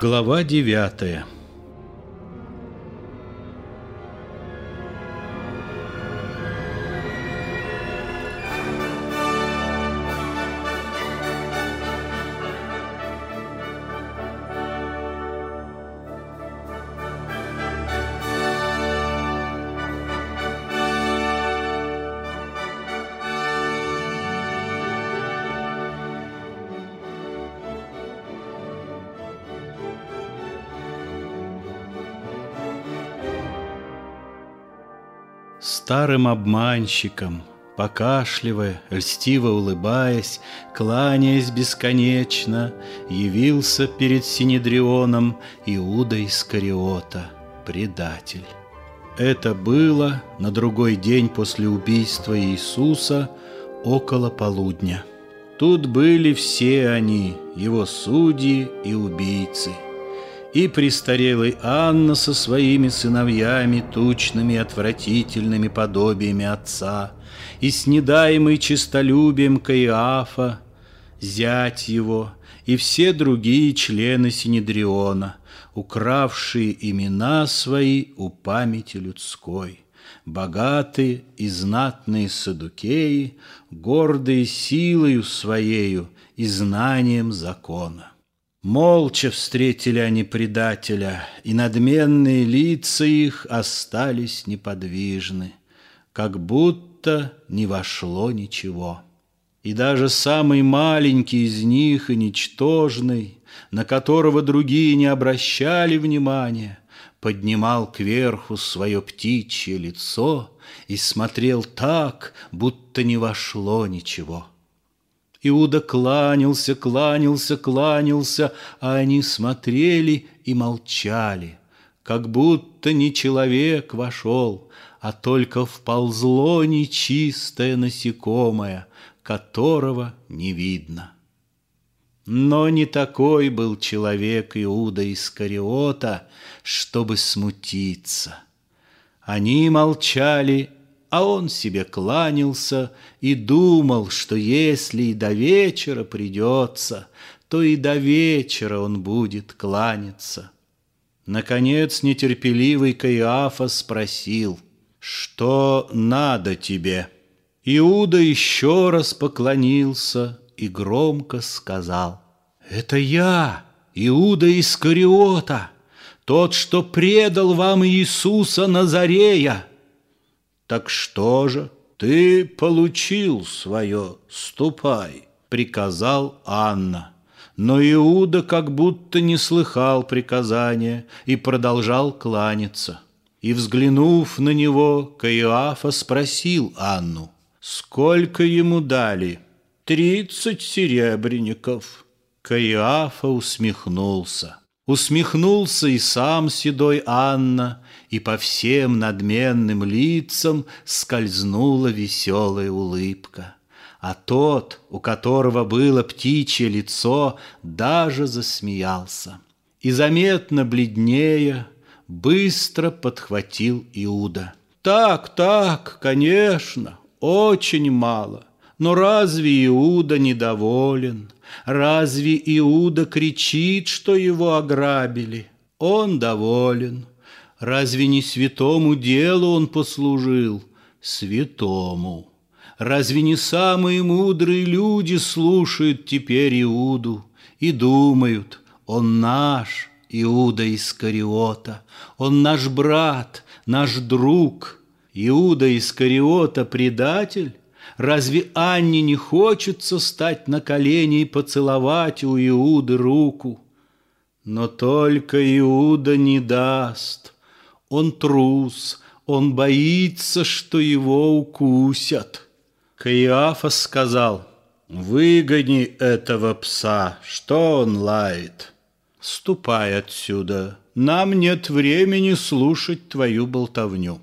Глава девятая Старым обманщиком, покашливая, льстиво улыбаясь, Кланяясь бесконечно, Явился перед Синедрионом Иуда Искариота, предатель. Это было на другой день после убийства Иисуса около полудня. Тут были все они, его судьи и убийцы – и престарелый Анна со своими сыновьями, тучными отвратительными подобиями отца, и снедаемый честолюбием Каиафа, зять его, и все другие члены Синедриона, укравшие имена свои у памяти людской, богатые и знатные садукеи, гордые силою своею и знанием закона. Молча встретили они предателя, И надменные лица их остались неподвижны, Как будто не вошло ничего. И даже самый маленький из них и ничтожный, На которого другие не обращали внимания, Поднимал кверху свое птичье лицо И смотрел так, будто не вошло ничего. Иуда кланялся, кланялся, кланялся, а они смотрели и молчали, как будто не человек вошел, а только вползло нечистое насекомое, которого не видно. Но не такой был человек Иуда Искариота, чтобы смутиться. Они молчали а он себе кланялся и думал, что если и до вечера придется, то и до вечера он будет кланяться. Наконец нетерпеливый Каиафа спросил, «Что надо тебе?» Иуда еще раз поклонился и громко сказал, «Это я, Иуда Искариота, тот, что предал вам Иисуса Назарея». Так что же, ты получил свое, ступай, приказал Анна. Но Иуда как будто не слыхал приказания и продолжал кланяться. И, взглянув на него, Каиафа спросил Анну, сколько ему дали? Тридцать серебряников. Каиафа усмехнулся. Усмехнулся и сам седой Анна, И по всем надменным лицам Скользнула веселая улыбка. А тот, у которого было птичье лицо, Даже засмеялся. И заметно бледнее Быстро подхватил Иуда. «Так, так, конечно, очень мало. Но разве Иуда недоволен? Разве Иуда кричит, что его ограбили? Он доволен. Разве не святому делу он послужил? Святому. Разве не самые мудрые люди слушают теперь Иуду и думают, он наш, Иуда Искариота, он наш брат, наш друг, Иуда Искариота предатель? Разве Анне не хочется стать на колени и поцеловать у Иуды руку? Но только Иуда не даст. Он трус, он боится, что его укусят. Каиафа сказал, «Выгони этого пса, что он лает? Ступай отсюда, нам нет времени слушать твою болтовню».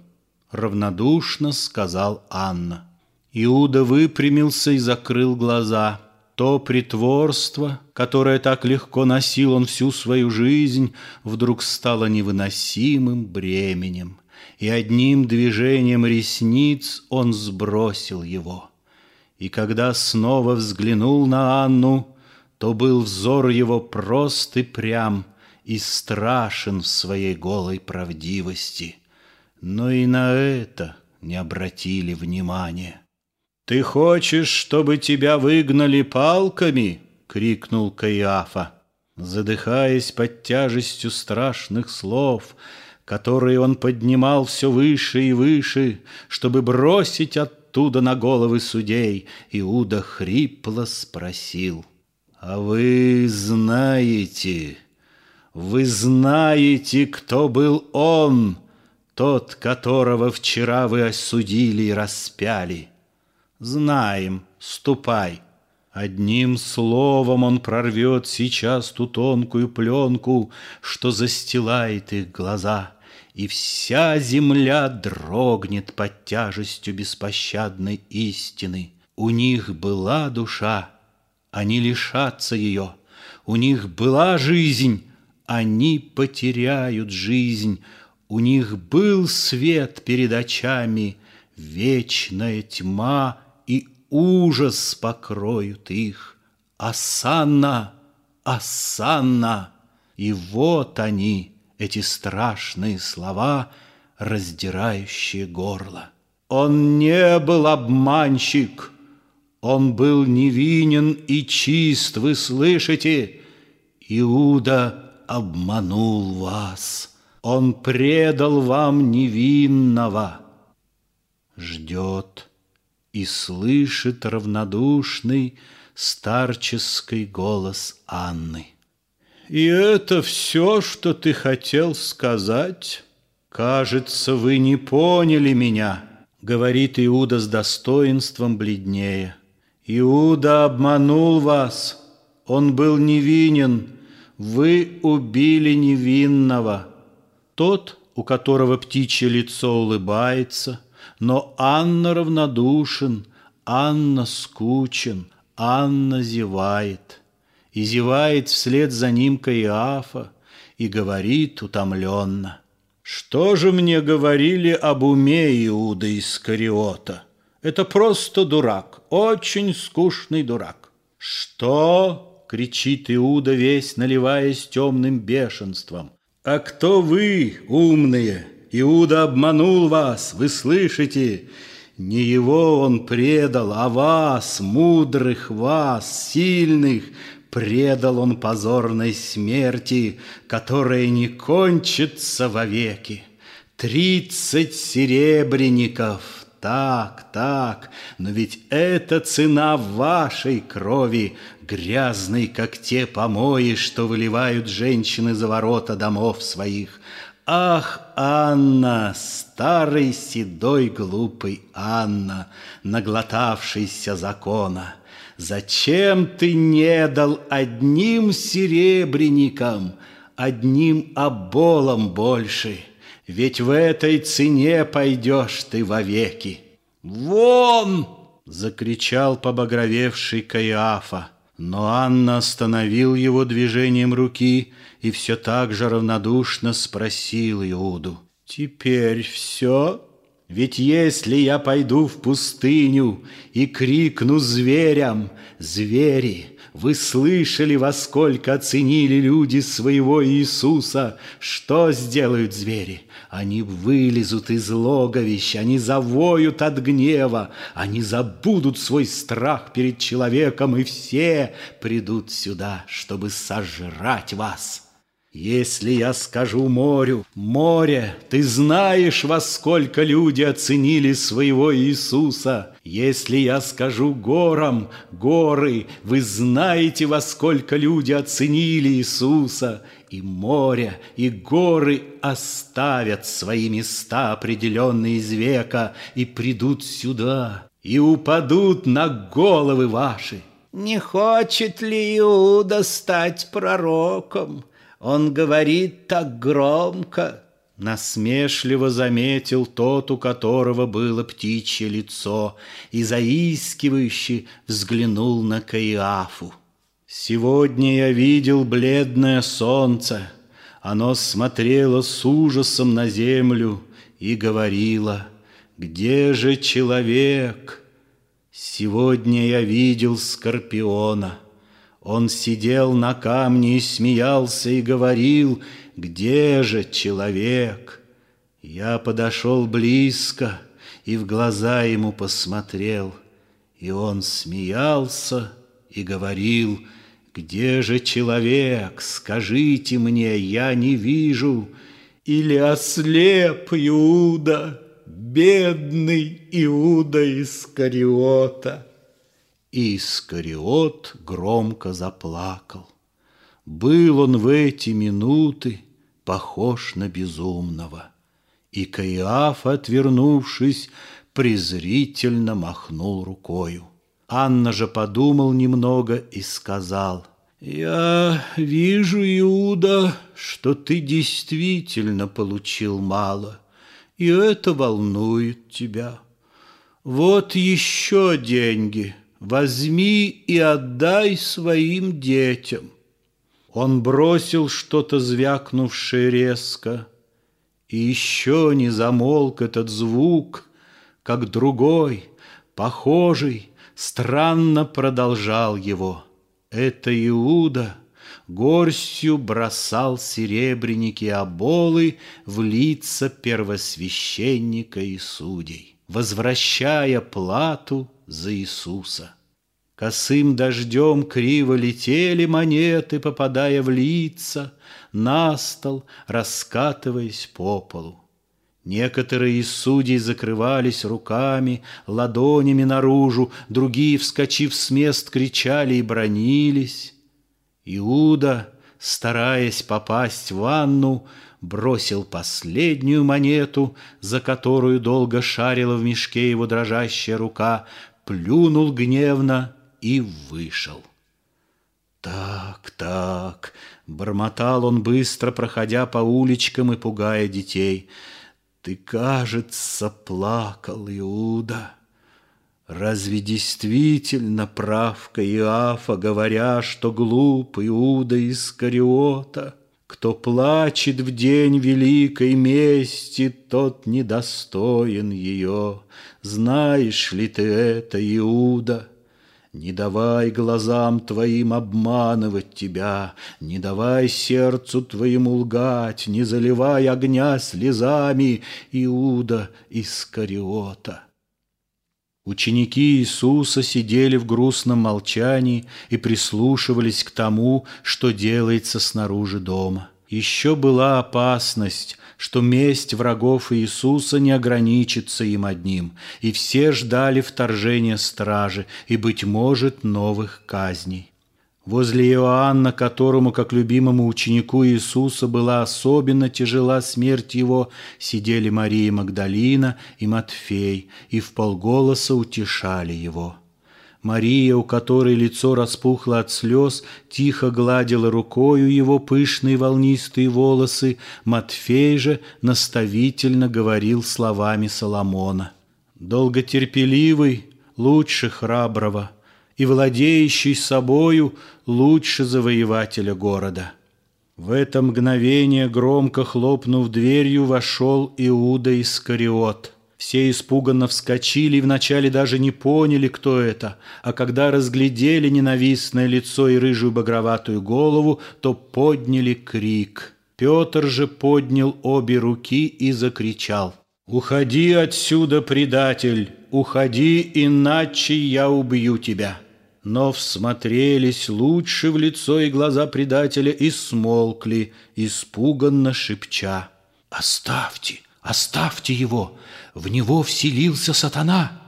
Равнодушно сказал Анна. Иуда выпрямился и закрыл глаза. То притворство, которое так легко носил он всю свою жизнь, вдруг стало невыносимым бременем, и одним движением ресниц он сбросил его. И когда снова взглянул на Анну, то был взор его прост и прям, и страшен в своей голой правдивости. Но и на это не обратили внимания. «Ты хочешь, чтобы тебя выгнали палками?» — крикнул Каиафа. Задыхаясь под тяжестью страшных слов, которые он поднимал все выше и выше, чтобы бросить оттуда на головы судей, Иуда хрипло спросил, «А вы знаете, вы знаете, кто был он, тот, которого вчера вы осудили и распяли?» «Знаем, ступай». Одним словом он прорвет сейчас ту тонкую пленку, Что застилает их глаза, И вся земля дрогнет под тяжестью беспощадной истины. У них была душа, они лишатся ее. У них была жизнь, они потеряют жизнь. У них был свет перед очами, вечная тьма ужас покроют их. Асанна, Асанна! И вот они, эти страшные слова, раздирающие горло. Он не был обманщик, он был невинен и чист, вы слышите? Иуда обманул вас, он предал вам невинного. Ждет и слышит равнодушный старческий голос Анны. «И это все, что ты хотел сказать? Кажется, вы не поняли меня», — говорит Иуда с достоинством бледнее. «Иуда обманул вас, он был невинен, вы убили невинного». Тот, у которого птичье лицо улыбается — но Анна равнодушен, Анна скучен, Анна зевает. И зевает вслед за ним Каиафа И говорит утомленно. Что же мне говорили об уме Иуда Искариота? Это просто дурак, очень скучный дурак. Что? кричит Иуда весь, наливаясь темным бешенством. А кто вы, умные? Иуда обманул вас, вы слышите? Не его он предал, а вас, мудрых вас, сильных, предал он позорной смерти, которая не кончится вовеки. Тридцать серебряников, так, так, но ведь это цена вашей крови, грязной, как те помои, что выливают женщины за ворота домов своих. Ах, Анна, старый седой глупый Анна, наглотавшийся закона, Зачем ты не дал одним серебряникам, одним оболом больше? Ведь в этой цене пойдешь ты вовеки. «Вон!» — закричал побагровевший Каиафа. Но Анна остановил его движением руки и все так же равнодушно спросил Иуду. «Теперь все? Ведь если я пойду в пустыню и крикну зверям, звери, вы слышали, во сколько оценили люди своего Иисуса, что сделают звери? Они вылезут из логовища, они завоют от гнева, они забудут свой страх перед человеком, и все придут сюда, чтобы сожрать вас. Если я скажу морю, море, ты знаешь, во сколько люди оценили своего Иисуса. Если я скажу горам, горы, вы знаете, во сколько люди оценили Иисуса. И море, и горы оставят свои места, определенные из века, и придут сюда, и упадут на головы ваши. Не хочет ли Иуда стать пророком? Он говорит так громко, Насмешливо заметил тот, у которого было птичье лицо, И заискивающе взглянул на Каиафу. Сегодня я видел бледное солнце, Оно смотрело с ужасом на землю И говорило, где же человек? Сегодня я видел скорпиона — Он сидел на камне и смеялся и говорил, «Где же человек?» Я подошел близко и в глаза ему посмотрел, И он смеялся и говорил, «Где же человек? Скажите мне, я не вижу, Или ослеп Иуда, бедный Иуда Искариота?» И Искариот громко заплакал. Был он в эти минуты похож на безумного. И Каиаф, отвернувшись, презрительно махнул рукою. Анна же подумал немного и сказал, «Я вижу, Иуда, что ты действительно получил мало, и это волнует тебя. Вот еще деньги, возьми и отдай своим детям». Он бросил что-то звякнувшее резко, И еще не замолк этот звук, Как другой, похожий, странно продолжал его. Это Иуда горстью бросал серебряники оболы В лица первосвященника и судей, Возвращая плату за Иисуса. Косым дождем криво летели монеты, Попадая в лица, на стол, раскатываясь по полу. Некоторые из судей закрывались руками, ладонями наружу, другие, вскочив с мест, кричали и бронились. Иуда, стараясь попасть в ванну, бросил последнюю монету, за которую долго шарила в мешке его дрожащая рука, плюнул гневно и вышел. «Так, так», — бормотал он быстро, проходя по уличкам и пугая детей, «ты, кажется, плакал, Иуда». Разве действительно прав Каиафа, говоря, что глуп Иуда из Кариота? Кто плачет в день великой мести, тот недостоин ее. Знаешь ли ты это, Иуда? Не давай глазам твоим обманывать тебя, Не давай сердцу твоему лгать, Не заливай огня слезами, Иуда Искариота. Ученики Иисуса сидели в грустном молчании и прислушивались к тому, что делается снаружи дома. Еще была опасность, что месть врагов Иисуса не ограничится им одним, и все ждали вторжения стражи и, быть может, новых казней. Возле Иоанна, которому, как любимому ученику Иисуса, была особенно тяжела смерть его, сидели Мария Магдалина и Матфей, и в полголоса утешали его. Мария, у которой лицо распухло от слез, тихо гладила рукою его пышные волнистые волосы, Матфей же наставительно говорил словами Соломона. «Долготерпеливый лучше храброго, и владеющий собою лучше завоевателя города». В это мгновение, громко хлопнув дверью, вошел Иуда Искариот – все испуганно вскочили и вначале даже не поняли, кто это, а когда разглядели ненавистное лицо и рыжую багроватую голову, то подняли крик. Петр же поднял обе руки и закричал. «Уходи отсюда, предатель! Уходи, иначе я убью тебя!» Но всмотрелись лучше в лицо и глаза предателя и смолкли, испуганно шепча. «Оставьте! Оставьте его! В него вселился сатана!»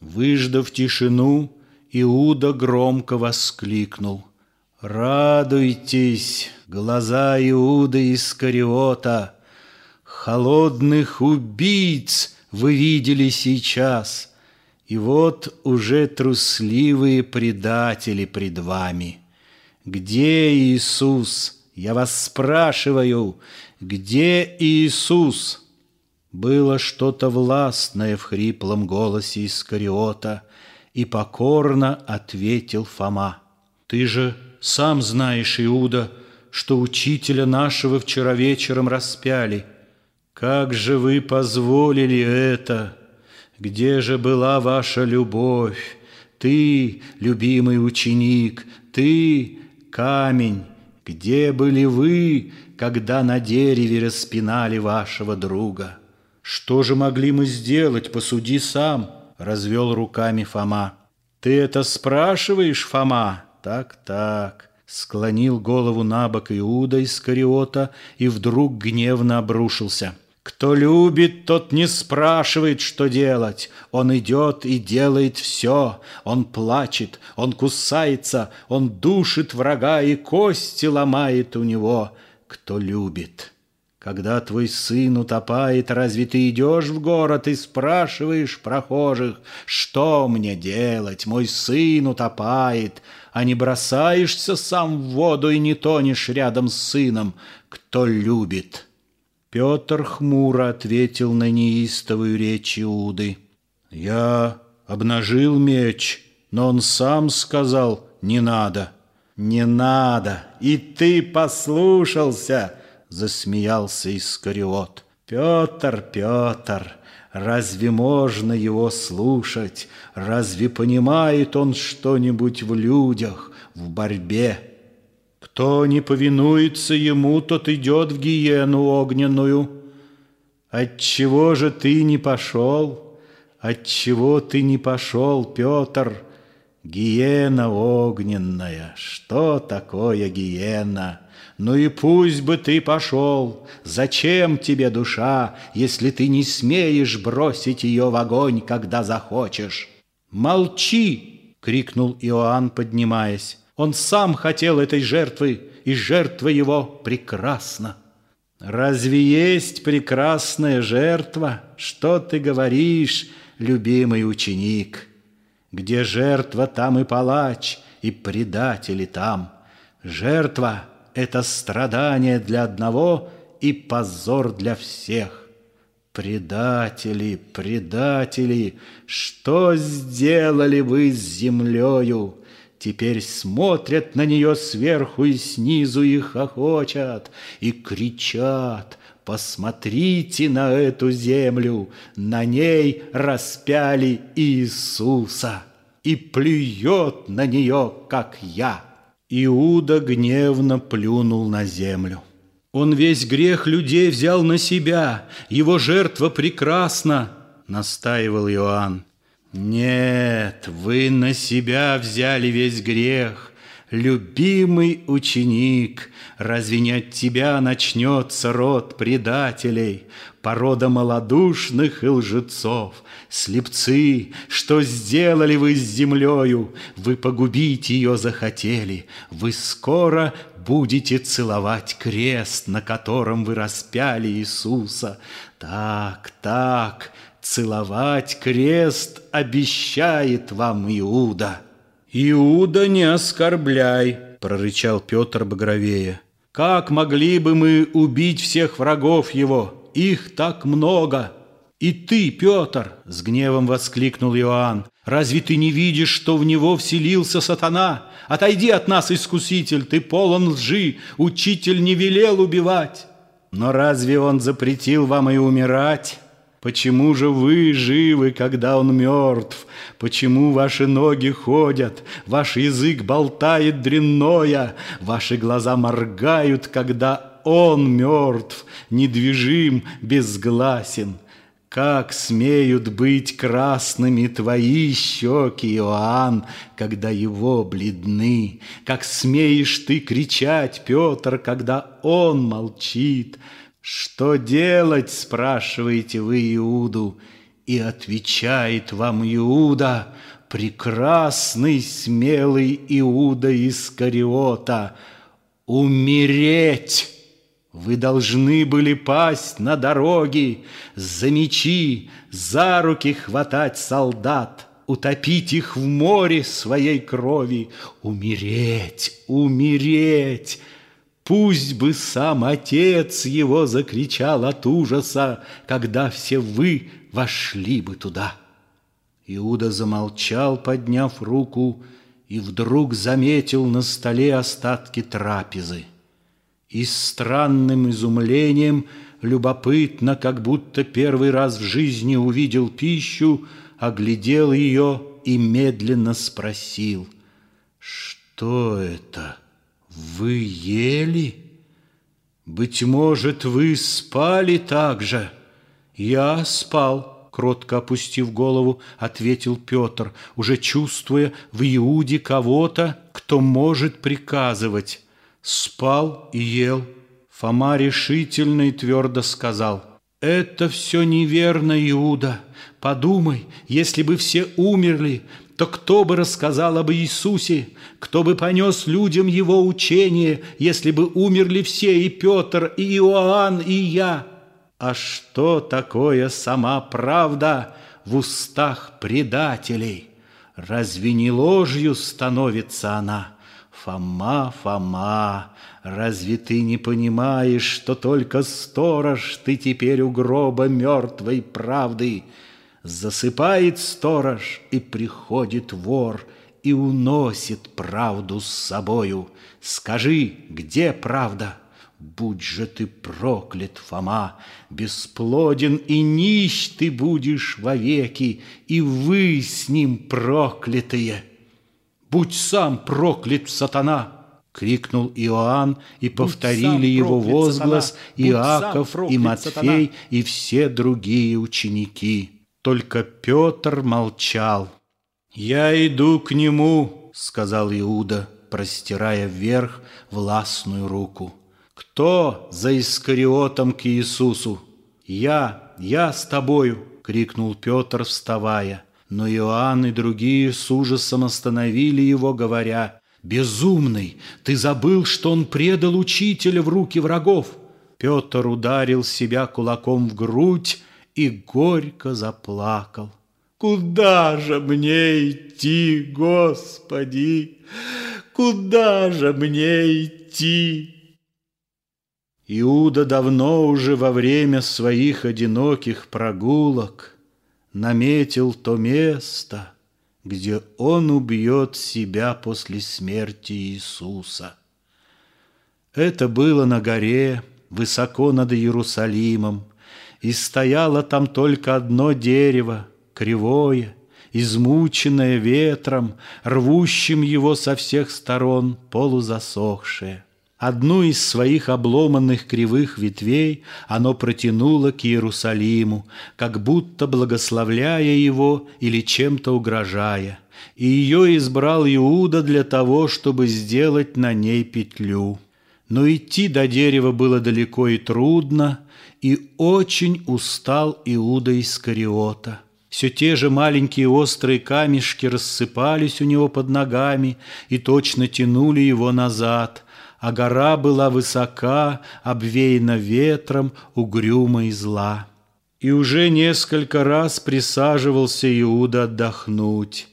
Выждав тишину, Иуда громко воскликнул. «Радуйтесь, глаза Иуды Искариота! Холодных убийц вы видели сейчас, и вот уже трусливые предатели пред вами. Где Иисус? Я вас спрашиваю, где Иисус?» Было что-то властное в хриплом голосе Искариота, и покорно ответил Фома. «Ты же сам знаешь, Иуда, что учителя нашего вчера вечером распяли. Как же вы позволили это? Где же была ваша любовь? Ты, любимый ученик, ты, камень, где были вы, когда на дереве распинали вашего друга? Что же могли мы сделать, посуди сам, развел руками Фома. Ты это спрашиваешь, Фома? Так, так. Склонил голову на бок Иуда из Кариота и вдруг гневно обрушился – кто любит, тот не спрашивает, что делать. Он идет и делает все. Он плачет, он кусается, он душит врага и кости ломает у него. Кто любит. Когда твой сын утопает, разве ты идешь в город и спрашиваешь прохожих, что мне делать, мой сын утопает, а не бросаешься сам в воду и не тонешь рядом с сыном, кто любит?» Петр хмуро ответил на неистовую речь Иуды. «Я обнажил меч, но он сам сказал, не надо». «Не надо, и ты послушался!» Засмеялся Искариот. «Петр, Петр, разве можно его слушать? Разве понимает он что-нибудь в людях, в борьбе?» Кто не повинуется ему, тот идет в гиену огненную. Отчего же ты не пошел? Отчего ты не пошел, Петр? Гиена огненная, что такое гиена? Ну и пусть бы ты пошел, зачем тебе душа, если ты не смеешь бросить ее в огонь, когда захочешь? Молчи! — крикнул Иоанн, поднимаясь. Он сам хотел этой жертвы, и жертва его прекрасна. Разве есть прекрасная жертва? Что ты говоришь, любимый ученик? Где жертва, там и палач, и предатели там. Жертва — это страдание для одного и позор для всех. Предатели, предатели, что сделали вы с землею? Теперь смотрят на нее сверху и снизу и хохочат, и кричат, Посмотрите на эту землю, на ней распяли Иисуса, и плюет на нее, как я. Иуда гневно плюнул на землю. Он весь грех людей взял на себя, его жертва прекрасна, настаивал Иоанн. Нет, вы на себя взяли весь грех, Любимый ученик, Разве не от тебя начнется род предателей, Порода малодушных и лжецов, Слепцы, что сделали вы с землею, Вы погубить ее захотели, Вы скоро будете целовать крест, На котором вы распяли Иисуса. Так, так, Целовать крест обещает вам Иуда. Иуда не оскорбляй, прорычал Петр багровее. Как могли бы мы убить всех врагов его? Их так много. И ты, Петр, с гневом воскликнул Иоанн, разве ты не видишь, что в него вселился сатана? Отойди от нас, искуситель, ты полон лжи, учитель не велел убивать. Но разве он запретил вам и умирать? Почему же вы живы, когда он мертв? Почему ваши ноги ходят, ваш язык болтает дрянное, ваши глаза моргают, когда он мертв, недвижим, безгласен? Как смеют быть красными твои щеки, Иоанн, когда его бледны? Как смеешь ты кричать, Петр, когда он молчит? «Что делать?» – спрашиваете вы Иуду, и отвечает вам Иуда, прекрасный, смелый Иуда из Кариота, «Умереть!» Вы должны были пасть на дороге, за мечи, за руки хватать солдат, утопить их в море своей крови, умереть, умереть. Пусть бы сам отец его закричал от ужаса, Когда все вы вошли бы туда. Иуда замолчал, подняв руку, И вдруг заметил на столе остатки трапезы. И странным изумлением, любопытно, Как будто первый раз в жизни увидел пищу, Оглядел ее и медленно спросил, «Что это? Вы ели? Быть может, вы спали так же?» «Я спал», — кротко опустив голову, ответил Петр, уже чувствуя в Иуде кого-то, кто может приказывать. Спал и ел. Фома решительно и твердо сказал, «Это все неверно, Иуда. Подумай, если бы все умерли, то кто бы рассказал об Иисусе, кто бы понес людям его учение, если бы умерли все, и Петр, и Иоанн, и я?» А что такое сама правда в устах предателей? Разве не ложью становится она? Фома, Фома, разве ты не понимаешь, что только сторож ты теперь у гроба мертвой правды? Засыпает сторож, и приходит вор, и уносит правду с собою. Скажи, где правда? — Будь же ты проклят, Фома, Бесплоден и нищ ты будешь вовеки, И вы с ним проклятые. Будь сам проклят, сатана! Крикнул Иоанн, и повторили его возглас Иаков и Матфей и все другие ученики. Только Петр молчал. «Я иду к нему», — сказал Иуда, простирая вверх властную руку. Кто за Искариотом к Иисусу? Я, я с тобою, крикнул Петр, вставая. Но Иоанн и другие с ужасом остановили его, говоря, «Безумный, ты забыл, что он предал учителя в руки врагов!» Петр ударил себя кулаком в грудь и горько заплакал. «Куда же мне идти, Господи? Куда же мне идти?» Иуда давно уже во время своих одиноких прогулок Наметил то место, где он убьет себя после смерти Иисуса. Это было на горе, высоко над Иерусалимом, И стояло там только одно дерево, кривое, Измученное ветром, рвущим его со всех сторон, полузасохшее. Одну из своих обломанных кривых ветвей оно протянуло к Иерусалиму, как будто благословляя его или чем-то угрожая. И ее избрал Иуда для того, чтобы сделать на ней петлю. Но идти до дерева было далеко и трудно, и очень устал Иуда Искариота. Все те же маленькие острые камешки рассыпались у него под ногами и точно тянули его назад – а гора была высока, обвеяна ветром, угрюма и зла. И уже несколько раз присаживался Иуда отдохнуть,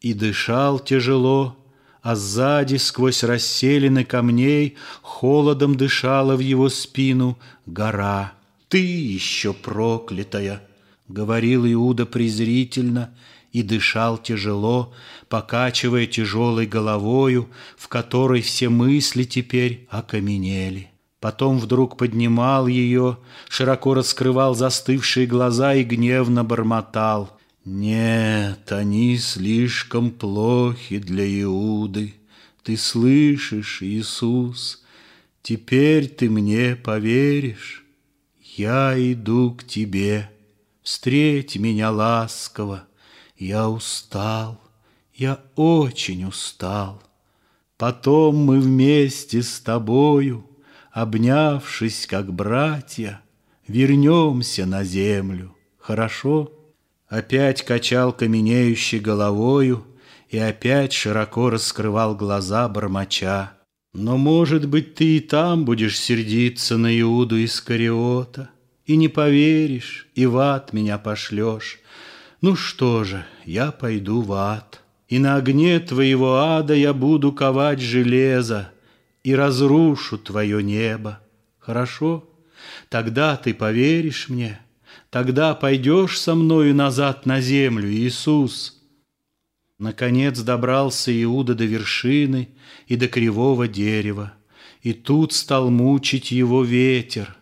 и дышал тяжело, а сзади, сквозь расселены камней, холодом дышала в его спину гора. «Ты еще проклятая!» — говорил Иуда презрительно — и дышал тяжело, покачивая тяжелой головою, в которой все мысли теперь окаменели. Потом вдруг поднимал ее, широко раскрывал застывшие глаза и гневно бормотал. «Нет, они слишком плохи для Иуды. Ты слышишь, Иисус? Теперь ты мне поверишь. Я иду к тебе. Встреть меня ласково. Я устал, я очень устал. Потом мы вместе с тобою, Обнявшись, как братья, Вернемся на землю, хорошо? Опять качал каменеющей головою И опять широко раскрывал глаза бормоча. Но, может быть, ты и там будешь сердиться на Иуду Искариота, И не поверишь, и в ад меня пошлешь, ну что же, я пойду в ад, И на огне твоего ада я буду ковать железо И разрушу твое небо. Хорошо? Тогда ты поверишь мне, Тогда пойдешь со мною назад на землю, Иисус. Наконец добрался Иуда до вершины и до кривого дерева, И тут стал мучить его ветер.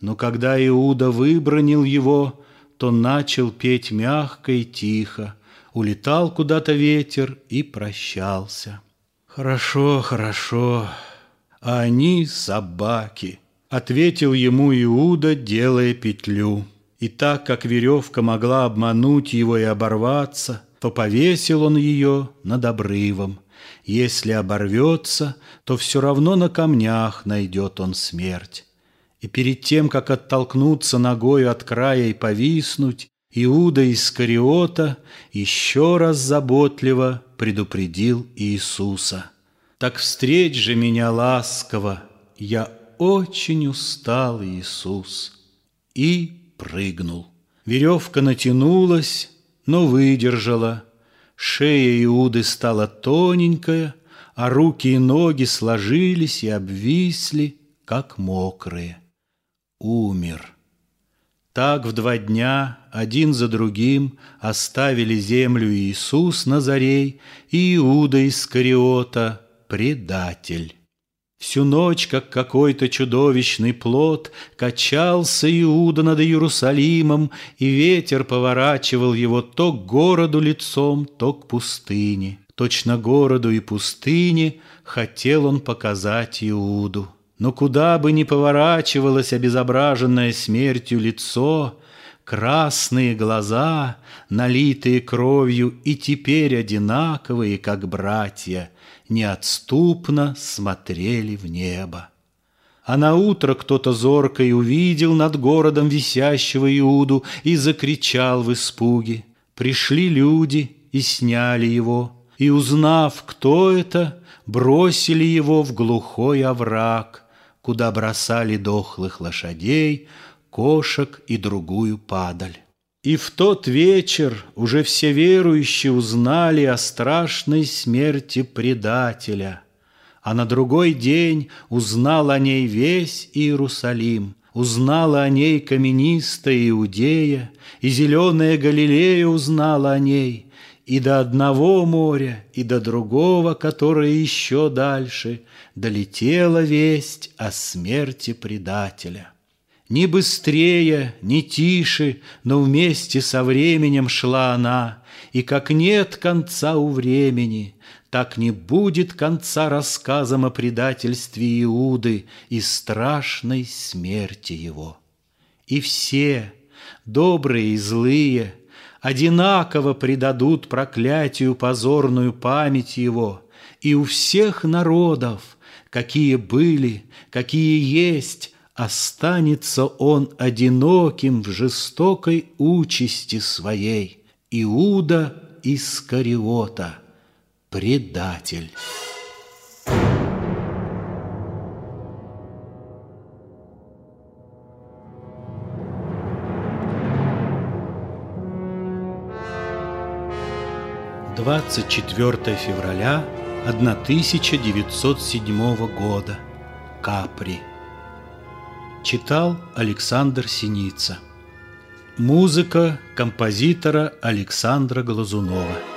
Но когда Иуда выбронил его, то начал петь мягко и тихо. улетал куда-то ветер и прощался. Хорошо, хорошо, а они собаки, ответил ему Иуда, делая петлю. И так как веревка могла обмануть его и оборваться, то повесил он ее над обрывом. Если оборвется, то все равно на камнях найдет он смерть. И перед тем, как оттолкнуться ногою от края и повиснуть, Иуда Искариота еще раз заботливо предупредил Иисуса. «Так встреть же меня ласково, я очень устал, Иисус!» И прыгнул. Веревка натянулась, но выдержала. Шея Иуды стала тоненькая, а руки и ноги сложились и обвисли, как мокрые. Умер. Так в два дня, один за другим, оставили землю Иисус Назарей и Иуда Искариота, предатель. Всю ночь, как какой-то чудовищный плод, Качался Иуда над Иерусалимом, И ветер поворачивал его то к городу лицом, то к пустыне. Точно городу и пустыне хотел он показать Иуду. Но куда бы ни поворачивалось обезображенное смертью лицо, Красные глаза, налитые кровью и теперь одинаковые, как братья, Неотступно смотрели в небо. А на утро кто-то зорко и увидел над городом висящего Иуду и закричал в испуге. Пришли люди и сняли его, и, узнав, кто это, бросили его в глухой овраг, куда бросали дохлых лошадей, кошек и другую падаль. И в тот вечер уже все верующие узнали о страшной смерти предателя, а на другой день узнал о ней весь Иерусалим, узнала о ней каменистая Иудея, и зеленая Галилея узнала о ней, и до одного моря, и до другого, которое еще дальше, долетела весть о смерти предателя. Ни быстрее, ни тише, но вместе со временем шла она, и как нет конца у времени, так не будет конца рассказам о предательстве Иуды и страшной смерти его. И все, добрые и злые, одинаково предадут проклятию позорную память его, и у всех народов, какие были, какие есть, останется он одиноким в жестокой участи своей. Иуда Искариота, предатель. 24 февраля 1907 года. Капри. Читал Александр Синица. Музыка композитора Александра Глазунова.